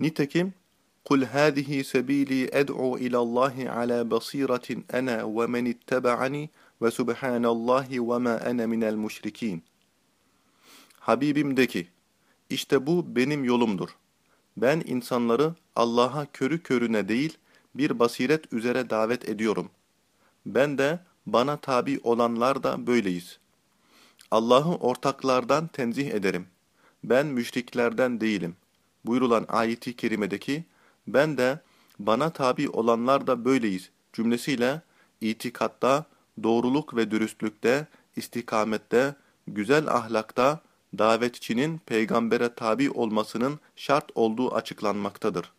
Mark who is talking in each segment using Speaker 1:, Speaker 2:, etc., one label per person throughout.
Speaker 1: Nitekim قُلْ هَذِهِ سَب۪يلِي اَدْعُوا اِلَى اللّٰهِ عَلَى بَص۪يرَةٍ اَنَا وَمَنِ اتَّبَعَنِي وَسُبْحَانَ اللّٰهِ وَمَا اَنَا مِنَ الْمُشْرِك۪ينَ Habibim de ki, işte bu benim yolumdur. Ben insanları Allah'a körü körüne değil, bir basiret üzere davet ediyorum. Ben de bana tabi olanlar da böyleyiz. Allah'ı ortaklardan tenzih ederim. Ben müşriklerden değilim. Buyurulan ayeti kerimedeki ben de bana tabi olanlar da böyleyiz cümlesiyle itikatta, doğruluk ve dürüstlükte, istikamette, güzel ahlakta, davetçinin peygambere tabi olmasının şart olduğu açıklanmaktadır.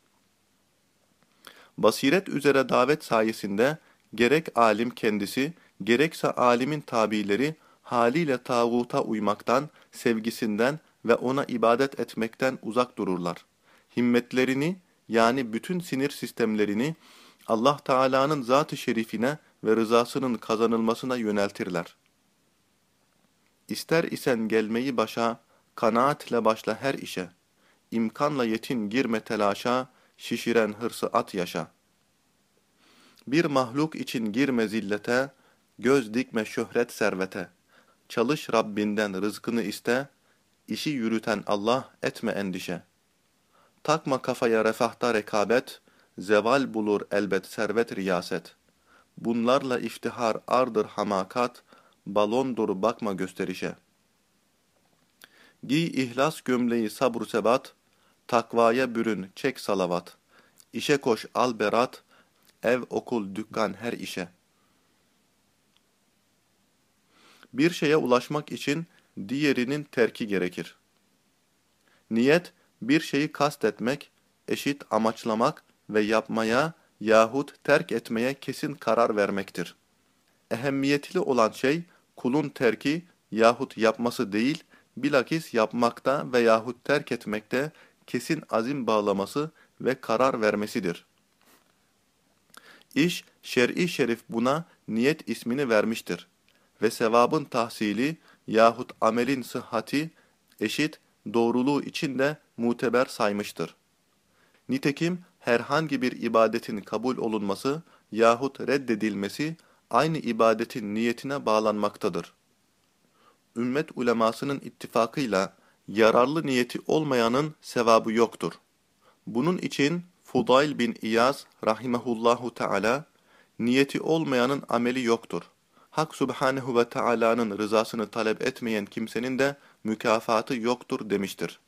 Speaker 1: Basiret üzere davet sayesinde gerek alim kendisi, gerekse alimin tabileri haliyle tağuta uymaktan, sevgisinden ve ona ibadet etmekten uzak dururlar. Himmetlerini yani bütün sinir sistemlerini Allah Teala'nın zat-ı şerifine ve rızasının kazanılmasına yöneltirler. İster isen gelmeyi başa, kanaatle başla her işe. İmkanla yetin girme telaşa, şişiren hırsı at yaşa. Bir mahluk için girme zillete, göz dikme şöhret servete. Çalış Rabbinden rızkını iste, işi yürüten Allah etme endişe. Takma kafaya refahta rekabet, zeval bulur elbet servet riyaset. Bunlarla iftihar ardır hamakat, balondur bakma gösterişe. Giy ihlas gömleği sabr sebat, takvaya bürün çek salavat. İşe koş al berat, ev okul dükkan her işe. Bir şeye ulaşmak için diğerinin terki gerekir. Niyet, bir şeyi kastetmek, eşit amaçlamak ve yapmaya yahut terk etmeye kesin karar vermektir. Ehemmiyetli olan şey, kulun terki yahut yapması değil, bilakis yapmakta veyahut terk etmekte kesin azim bağlaması ve karar vermesidir. İş, şer'i şerif buna niyet ismini vermiştir ve sevabın tahsili yahut amelin sıhhati eşit doğruluğu için de muteber saymıştır. Nitekim herhangi bir ibadetin kabul olunması yahut reddedilmesi aynı ibadetin niyetine bağlanmaktadır. Ümmet ulemasının ittifakıyla yararlı niyeti olmayanın sevabı yoktur. Bunun için Fudayl bin İyaz rahimehullahu teala niyeti olmayanın ameli yoktur. Hak Subhanehu ve Taala'nın rızasını talep etmeyen kimsenin de mükafatı yoktur demiştir.